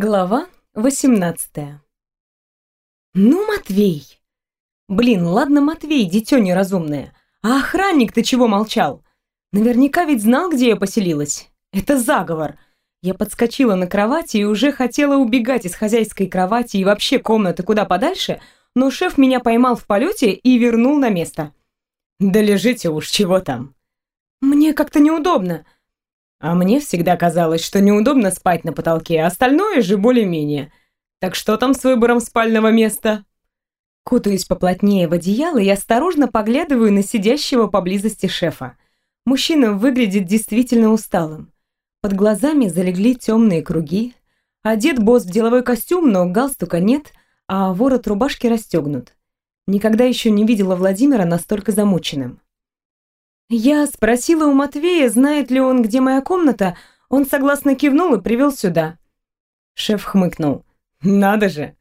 Глава 18 Ну, Матвей! Блин, ладно, Матвей, дитё неразумное. А охранник-то чего молчал? Наверняка ведь знал, где я поселилась. Это заговор. Я подскочила на кровати и уже хотела убегать из хозяйской кровати и вообще комнаты куда подальше, но шеф меня поймал в полете и вернул на место. Да лежите уж, чего там. Мне как-то неудобно. А мне всегда казалось, что неудобно спать на потолке, а остальное же более-менее. Так что там с выбором спального места? Кутаюсь поплотнее в одеяло и осторожно поглядываю на сидящего поблизости шефа. Мужчина выглядит действительно усталым. Под глазами залегли темные круги. Одет босс в деловой костюм, но галстука нет, а ворот рубашки расстегнут. Никогда еще не видела Владимира настолько замученным. Я спросила у Матвея, знает ли он, где моя комната. Он согласно кивнул и привел сюда. Шеф хмыкнул. «Надо же!»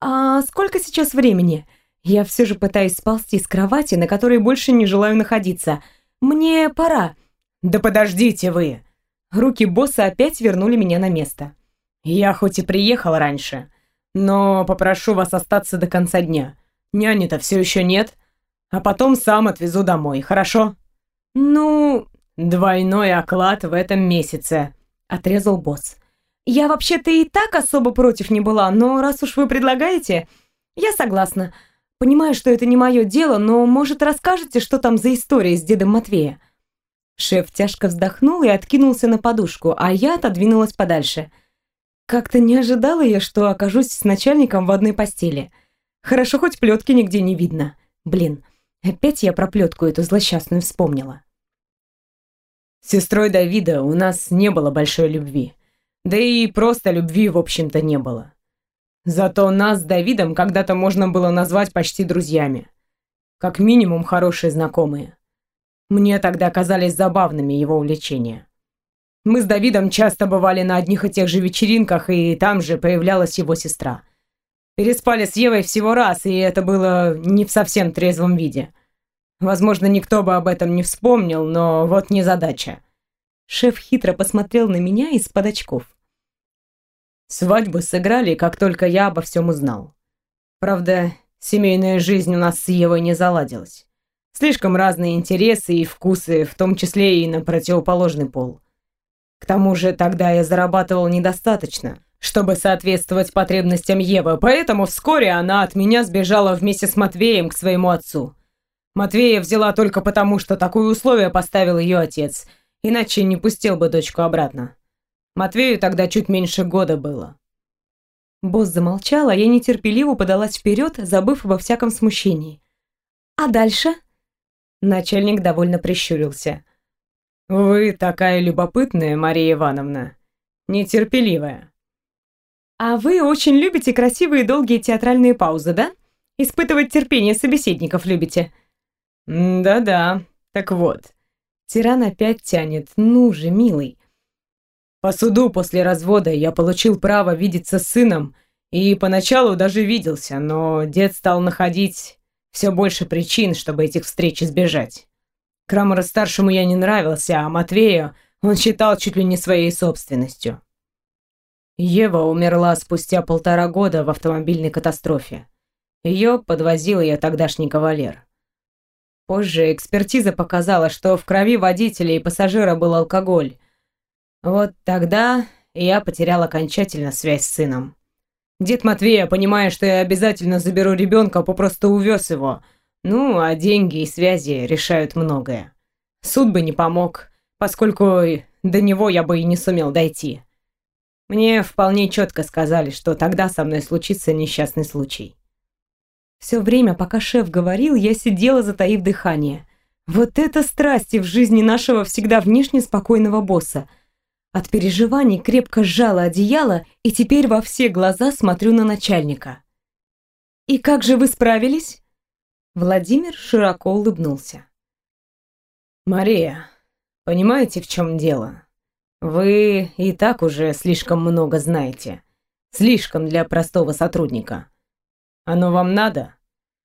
«А сколько сейчас времени?» Я все же пытаюсь сползти с кровати, на которой больше не желаю находиться. «Мне пора». «Да подождите вы!» Руки босса опять вернули меня на место. «Я хоть и приехал раньше, но попрошу вас остаться до конца дня. Няни-то все еще нет а потом сам отвезу домой, хорошо?» «Ну...» «Двойной оклад в этом месяце», — отрезал босс. «Я вообще-то и так особо против не была, но раз уж вы предлагаете, я согласна. Понимаю, что это не мое дело, но, может, расскажете, что там за история с дедом Матвея?» Шеф тяжко вздохнул и откинулся на подушку, а я отодвинулась подальше. Как-то не ожидала я, что окажусь с начальником в одной постели. Хорошо, хоть плетки нигде не видно. Блин, Опять я про плетку эту злосчастную вспомнила. С сестрой Давида у нас не было большой любви. Да и просто любви, в общем-то, не было. Зато нас с Давидом когда-то можно было назвать почти друзьями. Как минимум, хорошие знакомые. Мне тогда казались забавными его увлечения. Мы с Давидом часто бывали на одних и тех же вечеринках, и там же появлялась его сестра – Переспали с Евой всего раз, и это было не в совсем трезвом виде. Возможно, никто бы об этом не вспомнил, но вот не задача. Шеф хитро посмотрел на меня из-под очков. Свадьбу сыграли, как только я обо всем узнал. Правда, семейная жизнь у нас с Евой не заладилась. Слишком разные интересы и вкусы, в том числе и на противоположный пол. К тому же тогда я зарабатывал недостаточно, чтобы соответствовать потребностям Евы, поэтому вскоре она от меня сбежала вместе с Матвеем к своему отцу. Матвея взяла только потому, что такое условие поставил ее отец, иначе не пустил бы дочку обратно. Матвею тогда чуть меньше года было. Босс замолчал, а я нетерпеливо подалась вперед, забыв обо всяком смущении. «А дальше?» Начальник довольно прищурился. «Вы такая любопытная, Мария Ивановна, нетерпеливая. А вы очень любите красивые долгие театральные паузы, да? Испытывать терпение собеседников любите. Да-да. Так вот. Тиран опять тянет. Ну же, милый. По суду после развода я получил право видеться с сыном, и поначалу даже виделся, но дед стал находить все больше причин, чтобы этих встреч избежать. Крамера-старшему я не нравился, а Матвею он считал чуть ли не своей собственностью. Ева умерла спустя полтора года в автомобильной катастрофе. Ее подвозил ее тогдашний кавалер. Позже экспертиза показала, что в крови водителя и пассажира был алкоголь. Вот тогда я потерял окончательно связь с сыном. Дед Матвея, понимая, что я обязательно заберу ребенка, попросту увез его. Ну, а деньги и связи решают многое. Суд бы не помог, поскольку до него я бы и не сумел дойти. Мне вполне четко сказали, что тогда со мной случится несчастный случай. Все время, пока шеф говорил, я сидела, затаив дыхание. Вот это страсти в жизни нашего всегда внешне спокойного босса. От переживаний крепко сжала одеяло и теперь во все глаза смотрю на начальника. «И как же вы справились?» Владимир широко улыбнулся. «Мария, понимаете, в чем дело? Вы и так уже слишком много знаете. Слишком для простого сотрудника. Оно вам надо?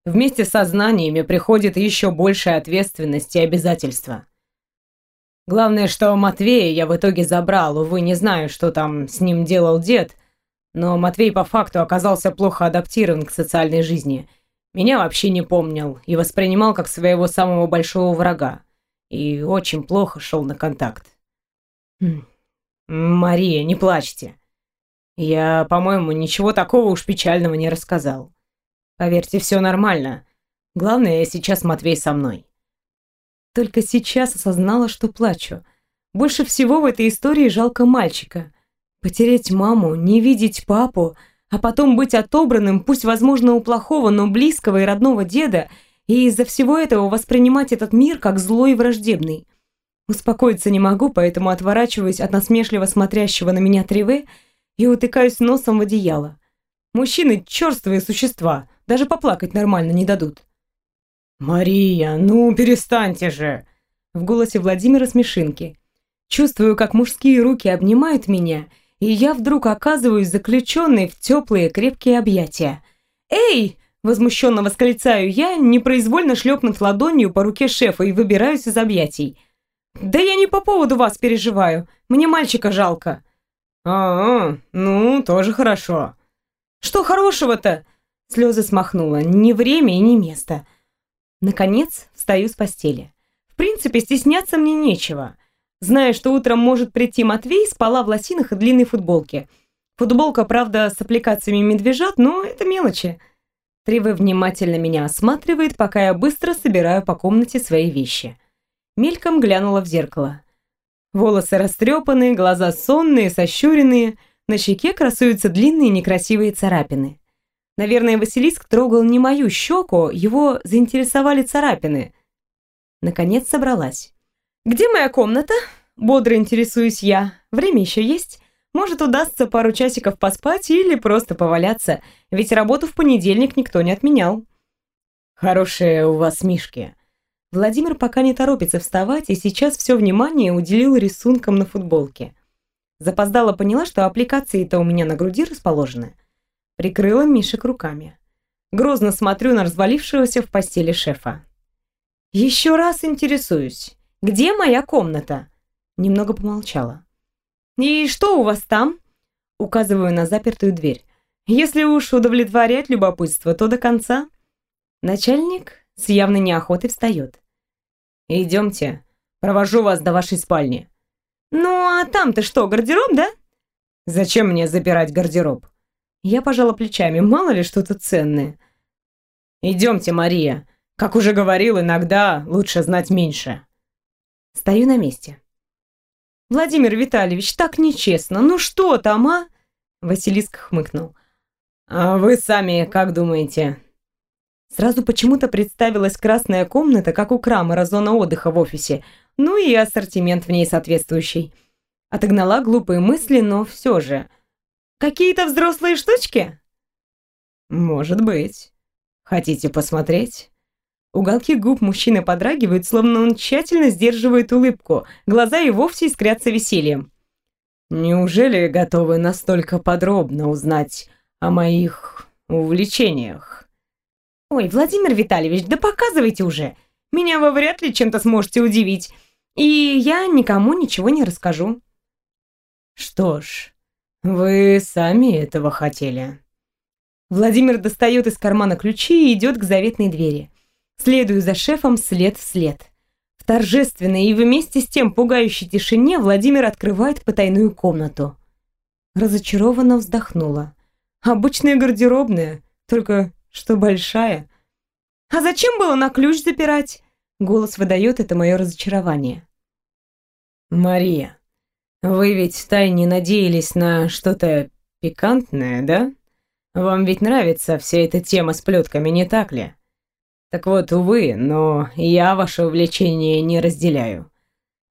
Вместе со знаниями приходит еще большая ответственность и обязательства. Главное, что Матвея я в итоге забрал, увы, не знаю, что там с ним делал дед, Но Матвей по факту оказался плохо адаптирован к социальной жизни. Меня вообще не помнил и воспринимал как своего самого большого врага. И очень плохо шел на контакт. Хм. «Мария, не плачьте. Я, по-моему, ничего такого уж печального не рассказал. Поверьте, все нормально. Главное, сейчас Матвей со мной». Только сейчас осознала, что плачу. Больше всего в этой истории жалко мальчика. Потерять маму, не видеть папу, а потом быть отобранным, пусть, возможно, у плохого, но близкого и родного деда, и из-за всего этого воспринимать этот мир как злой и враждебный. Успокоиться не могу, поэтому отворачиваюсь от насмешливо смотрящего на меня Триве и утыкаюсь носом в одеяло. Мужчины – черствые существа, даже поплакать нормально не дадут. «Мария, ну перестаньте же!» В голосе Владимира смешинки. Чувствую, как мужские руки обнимают меня, и я вдруг оказываюсь заключенной в теплые крепкие объятия. «Эй!» – возмущенно восклицаю я, непроизвольно шлепнув ладонью по руке шефа и выбираюсь из объятий. «Да я не по поводу вас переживаю. Мне мальчика жалко». «А, -а ну, тоже хорошо». «Что хорошего-то?» Слезы смахнула. «Ни время и ни место». Наконец, встаю с постели. В принципе, стесняться мне нечего. Зная, что утром может прийти Матвей, спала в лосинах и длинной футболке. Футболка, правда, с аппликациями медвежат, но это мелочи. Тревы внимательно меня осматривает, пока я быстро собираю по комнате свои вещи. Мельком глянула в зеркало. Волосы растрепанные, глаза сонные, сощуренные, на щеке красуются длинные некрасивые царапины. Наверное, Василиск трогал не мою щеку, его заинтересовали царапины. Наконец собралась. «Где моя комната?» Бодро интересуюсь я. Время еще есть. Может, удастся пару часиков поспать или просто поваляться, ведь работу в понедельник никто не отменял. «Хорошие у вас мишки», Владимир пока не торопится вставать и сейчас все внимание уделил рисункам на футболке. Запоздала поняла, что аппликации-то у меня на груди расположены. Прикрыла Мишек руками. Грозно смотрю на развалившегося в постели шефа. «Еще раз интересуюсь, где моя комната?» Немного помолчала. «И что у вас там?» Указываю на запертую дверь. «Если уж удовлетворять любопытство, то до конца». Начальник с явной неохотой встает. «Идемте, провожу вас до вашей спальни». «Ну, а там-то что, гардероб, да?» «Зачем мне запирать гардероб?» Я пожала плечами, мало ли что-то ценное. «Идемте, Мария. Как уже говорил, иногда лучше знать меньше». Стою на месте. «Владимир Витальевич, так нечестно. Ну что там, а?» Василиск хмыкнул. «А вы сами как думаете?» Сразу почему-то представилась красная комната, как у Крамера, зона отдыха в офисе, ну и ассортимент в ней соответствующий. Отогнала глупые мысли, но все же. Какие-то взрослые штучки? Может быть. Хотите посмотреть? Уголки губ мужчины подрагивают, словно он тщательно сдерживает улыбку. Глаза и вовсе искрятся весельем. Неужели готовы настолько подробно узнать о моих увлечениях? «Ой, Владимир Витальевич, да показывайте уже! Меня вы вряд ли чем-то сможете удивить, и я никому ничего не расскажу». «Что ж, вы сами этого хотели». Владимир достает из кармана ключи и идет к заветной двери. Следую за шефом след в след. В торжественной и вместе с тем пугающей тишине Владимир открывает потайную комнату. Разочарованно вздохнула. Обычная гардеробная, только что большая. А зачем было на ключ запирать? Голос выдает это мое разочарование. Мария, вы ведь втайне надеялись на что-то пикантное, да? Вам ведь нравится вся эта тема с плетками, не так ли? Так вот, увы, но я ваше увлечение не разделяю.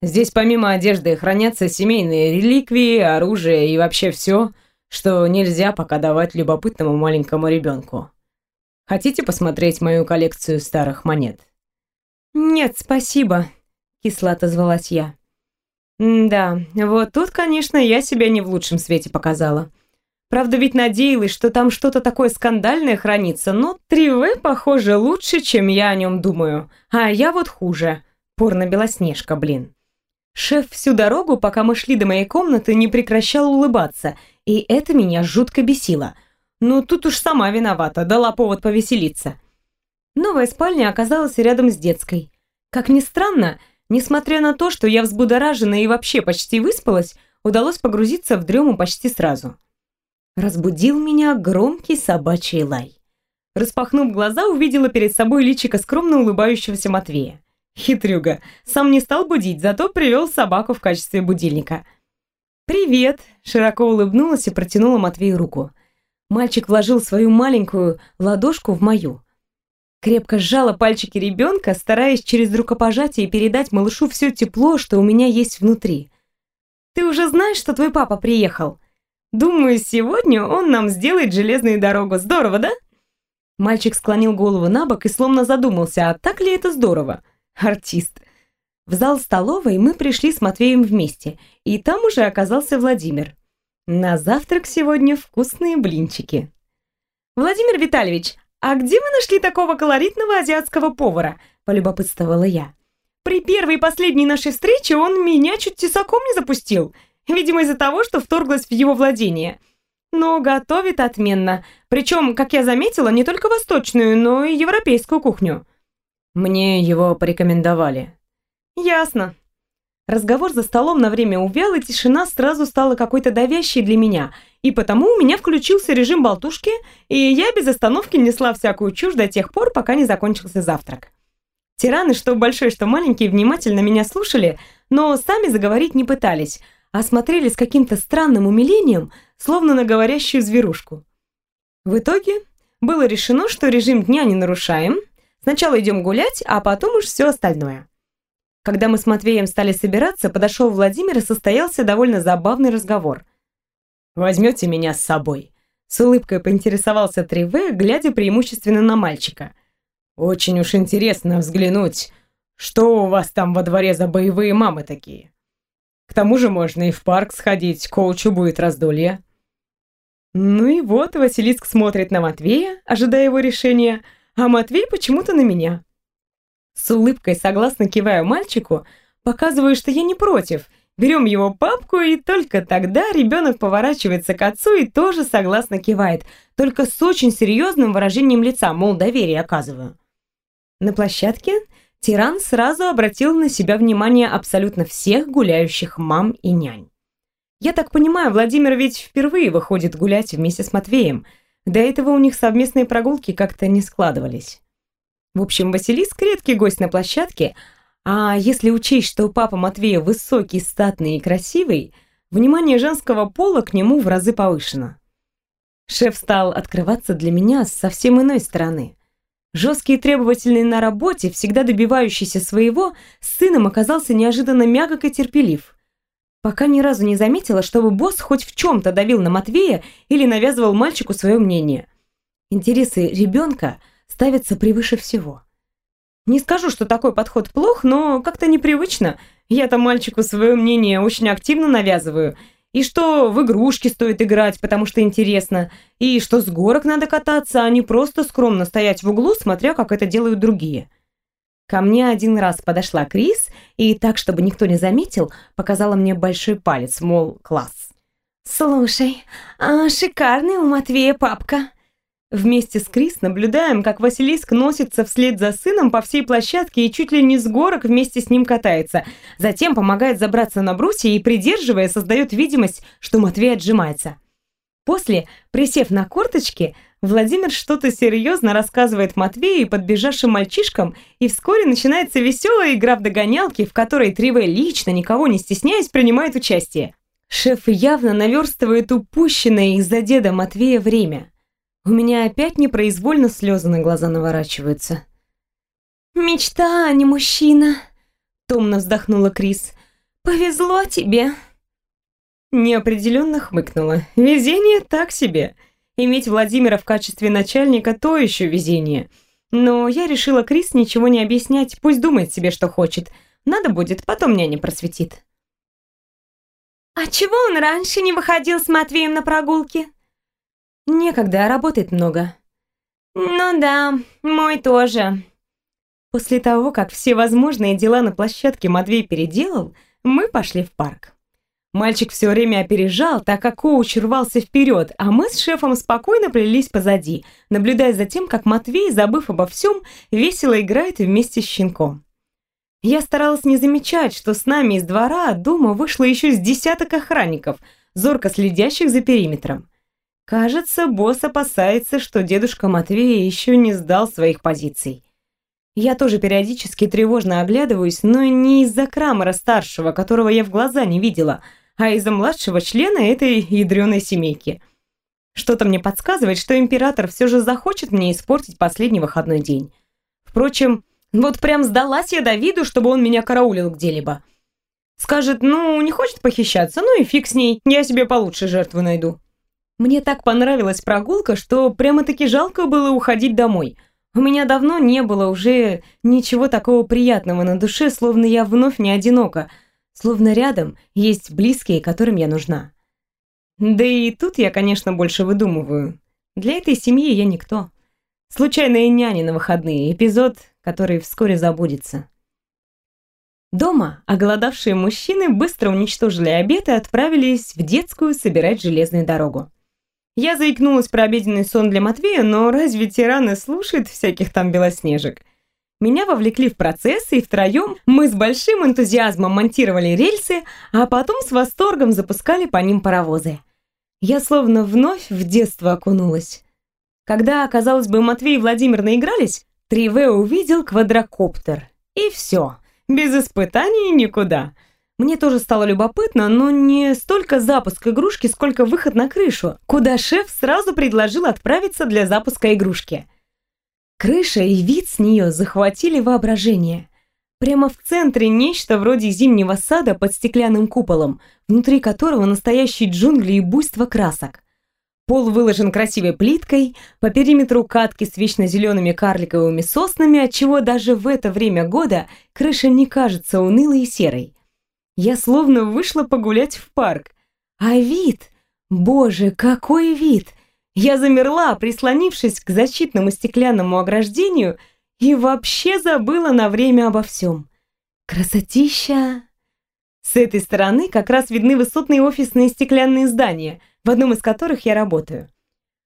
Здесь помимо одежды хранятся семейные реликвии, оружие и вообще все, что нельзя пока давать любопытному маленькому ребенку. Хотите посмотреть мою коллекцию старых монет?» «Нет, спасибо», — кисло отозвалась я. «Да, вот тут, конечно, я себя не в лучшем свете показала. Правда, ведь надеялась, что там что-то такое скандальное хранится, но 3В, похоже, лучше, чем я о нем думаю. А я вот хуже. Порно-белоснежка, блин». Шеф всю дорогу, пока мы шли до моей комнаты, не прекращал улыбаться, и это меня жутко бесило. Ну, тут уж сама виновата, дала повод повеселиться. Новая спальня оказалась рядом с детской. Как ни странно, несмотря на то, что я взбудоражена и вообще почти выспалась, удалось погрузиться в дрему почти сразу. Разбудил меня громкий собачий лай. Распахнув глаза, увидела перед собой личико скромно улыбающегося Матвея. Хитрюга. Сам не стал будить, зато привел собаку в качестве будильника. «Привет!» – широко улыбнулась и протянула Матвею руку. Мальчик вложил свою маленькую ладошку в мою. Крепко сжала пальчики ребенка, стараясь через рукопожатие передать малышу все тепло, что у меня есть внутри. «Ты уже знаешь, что твой папа приехал? Думаю, сегодня он нам сделает железную дорогу. Здорово, да?» Мальчик склонил голову на бок и словно задумался, а так ли это здорово? Артист. В зал столовой мы пришли с Матвеем вместе, и там уже оказался Владимир. На завтрак сегодня вкусные блинчики. «Владимир Витальевич, а где вы нашли такого колоритного азиатского повара?» – полюбопытствовала я. «При первой и последней нашей встрече он меня чуть тесаком не запустил, видимо, из-за того, что вторглась в его владение. Но готовит отменно, причем, как я заметила, не только восточную, но и европейскую кухню». Мне его порекомендовали. Ясно. Разговор за столом на время увял, и тишина сразу стала какой-то давящей для меня, и потому у меня включился режим болтушки, и я без остановки несла всякую чушь до тех пор, пока не закончился завтрак. Тираны, что большой, что маленький, внимательно меня слушали, но сами заговорить не пытались, а смотрели с каким-то странным умилением, словно на говорящую зверушку. В итоге было решено, что режим дня не нарушаем – Сначала идем гулять, а потом уж все остальное. Когда мы с Матвеем стали собираться, подошел Владимир и состоялся довольно забавный разговор. «Возьмете меня с собой?» С улыбкой поинтересовался Триве, глядя преимущественно на мальчика. «Очень уж интересно взглянуть, что у вас там во дворе за боевые мамы такие. К тому же можно и в парк сходить, коучу будет раздолье». Ну и вот Василиск смотрит на Матвея, ожидая его решения, а Матвей почему-то на меня. С улыбкой согласно киваю мальчику, показываю, что я не против. Берем его папку, и только тогда ребенок поворачивается к отцу и тоже согласно кивает, только с очень серьезным выражением лица, мол, доверие оказываю. На площадке тиран сразу обратил на себя внимание абсолютно всех гуляющих мам и нянь. Я так понимаю, Владимир ведь впервые выходит гулять вместе с Матвеем – до этого у них совместные прогулки как-то не складывались. В общем, Василиск редкий гость на площадке, а если учесть, что папа Матвея высокий, статный и красивый, внимание женского пола к нему в разы повышено. Шеф стал открываться для меня с совсем иной стороны. Жесткий и требовательный на работе, всегда добивающийся своего, с сыном оказался неожиданно мягок и терпелив пока ни разу не заметила, чтобы босс хоть в чем-то давил на Матвея или навязывал мальчику свое мнение. Интересы ребенка ставятся превыше всего. Не скажу, что такой подход плох, но как-то непривычно. Я-то мальчику свое мнение очень активно навязываю. И что в игрушки стоит играть, потому что интересно. И что с горок надо кататься, а не просто скромно стоять в углу, смотря как это делают другие. Ко мне один раз подошла Крис и так, чтобы никто не заметил, показала мне большой палец, мол, класс. «Слушай, а шикарный у Матвея папка». Вместе с Крис наблюдаем, как Василиск носится вслед за сыном по всей площадке и чуть ли не с горок вместе с ним катается. Затем помогает забраться на брусья и, придерживая, создает видимость, что Матвей отжимается. После, присев на корточки, Владимир что-то серьезно рассказывает Матвею и подбежавшим мальчишкам, и вскоре начинается веселая игра в догонялки, в которой Триве лично, никого не стесняясь, принимает участие. Шеф явно наверстывает упущенное из-за деда Матвея время. У меня опять непроизвольно слезы на глаза наворачиваются. «Мечта, а не мужчина», — томно вздохнула Крис. «Повезло тебе». Неопределенно хмыкнула. «Везение так себе». Иметь Владимира в качестве начальника – то еще везение. Но я решила Крис ничего не объяснять, пусть думает себе, что хочет. Надо будет, потом няня просветит. «А чего он раньше не выходил с Матвеем на прогулки?» «Некогда, работает много». «Ну да, мой тоже». После того, как все возможные дела на площадке Матвей переделал, мы пошли в парк. Мальчик все время опережал, так как коуч рвался вперед, а мы с шефом спокойно плелись позади, наблюдая за тем, как Матвей, забыв обо всем, весело играет вместе с щенком. Я старалась не замечать, что с нами из двора дома вышло еще с десяток охранников, зорко следящих за периметром. Кажется, босс опасается, что дедушка Матвея еще не сдал своих позиций. Я тоже периодически тревожно оглядываюсь, но не из-за Крамера-старшего, которого я в глаза не видела – а из-за младшего члена этой ядреной семейки. Что-то мне подсказывает, что император все же захочет мне испортить последний выходной день. Впрочем, вот прям сдалась я Давиду, чтобы он меня караулил где-либо. Скажет, ну, не хочет похищаться, ну и фиг с ней, я себе получше жертву найду. Мне так понравилась прогулка, что прямо-таки жалко было уходить домой. У меня давно не было уже ничего такого приятного на душе, словно я вновь не одинока – Словно рядом есть близкие, которым я нужна. Да и тут я, конечно, больше выдумываю. Для этой семьи я никто. Случайная няня на выходные, эпизод, который вскоре забудется. Дома оголодавшие мужчины быстро уничтожили обед и отправились в детскую собирать железную дорогу. Я заикнулась про обеденный сон для Матвея, но разве тираны слушают всяких там белоснежек? Меня вовлекли в процесс, и втроем мы с большим энтузиазмом монтировали рельсы, а потом с восторгом запускали по ним паровозы. Я словно вновь в детство окунулась. Когда, казалось бы, Матвей и Владимир наигрались, 3В увидел квадрокоптер. И все. Без испытаний никуда. Мне тоже стало любопытно, но не столько запуск игрушки, сколько выход на крышу, куда шеф сразу предложил отправиться для запуска игрушки. Крыша и вид с нее захватили воображение. Прямо в центре нечто вроде зимнего сада под стеклянным куполом, внутри которого настоящие джунгли и буйство красок. Пол выложен красивой плиткой, по периметру катки с вечно зелеными карликовыми соснами, отчего даже в это время года крыша не кажется унылой и серой. Я словно вышла погулять в парк. А вид... Боже, какой вид! Я замерла, прислонившись к защитному стеклянному ограждению и вообще забыла на время обо всем. Красотища! С этой стороны как раз видны высотные офисные стеклянные здания, в одном из которых я работаю.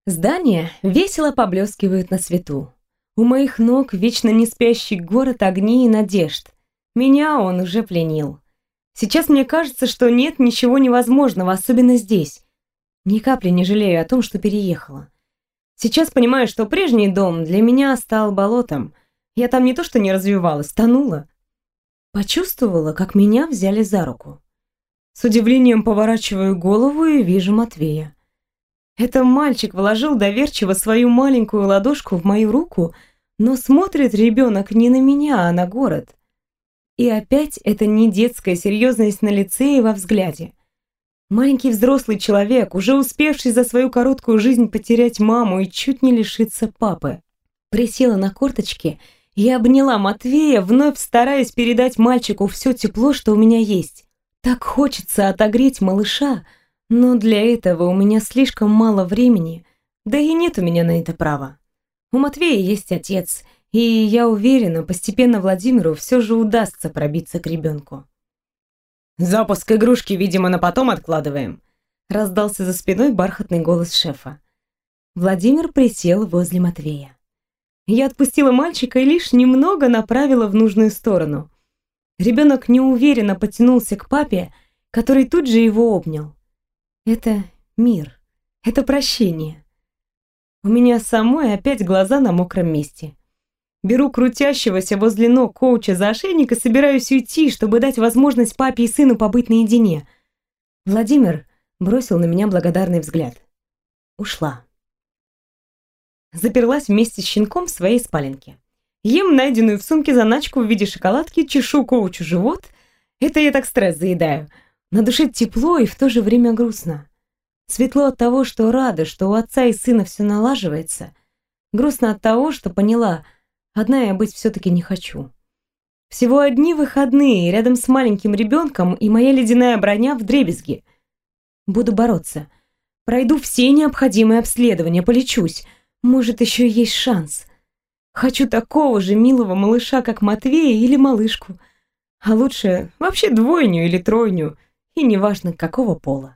Здания весело поблескивают на свету. У моих ног вечно не спящий город огней и надежд. Меня он уже пленил. Сейчас мне кажется, что нет ничего невозможного, особенно здесь. Ни капли не жалею о том, что переехала. Сейчас понимаю, что прежний дом для меня стал болотом. Я там не то что не развивалась, тонула. Почувствовала, как меня взяли за руку. С удивлением поворачиваю голову и вижу Матвея. Это мальчик вложил доверчиво свою маленькую ладошку в мою руку, но смотрит ребенок не на меня, а на город. И опять это не детская серьезность на лице и во взгляде. Маленький взрослый человек, уже успевший за свою короткую жизнь потерять маму и чуть не лишиться папы. Присела на корточки и обняла Матвея, вновь стараясь передать мальчику все тепло, что у меня есть. Так хочется отогреть малыша, но для этого у меня слишком мало времени, да и нет у меня на это права. У Матвея есть отец, и я уверена, постепенно Владимиру все же удастся пробиться к ребенку. «Запуск игрушки, видимо, на потом откладываем», — раздался за спиной бархатный голос шефа. Владимир присел возле Матвея. Я отпустила мальчика и лишь немного направила в нужную сторону. Ребенок неуверенно потянулся к папе, который тут же его обнял. Это мир, это прощение. У меня самой опять глаза на мокром месте. Беру крутящегося возле ног коуча за ошейник и собираюсь уйти, чтобы дать возможность папе и сыну побыть наедине. Владимир бросил на меня благодарный взгляд. Ушла. Заперлась вместе с щенком в своей спаленке. Ем найденную в сумке заначку в виде шоколадки, чешу коучу живот. Это я так стресс заедаю. На душе тепло и в то же время грустно. Светло от того, что рада, что у отца и сына все налаживается. Грустно от того, что поняла — Одна я быть все-таки не хочу. Всего одни выходные рядом с маленьким ребенком и моя ледяная броня в дребезге. Буду бороться. Пройду все необходимые обследования, полечусь. Может, еще есть шанс. Хочу такого же милого малыша, как Матвея или малышку. А лучше вообще двойню или тройню. и неважно какого пола.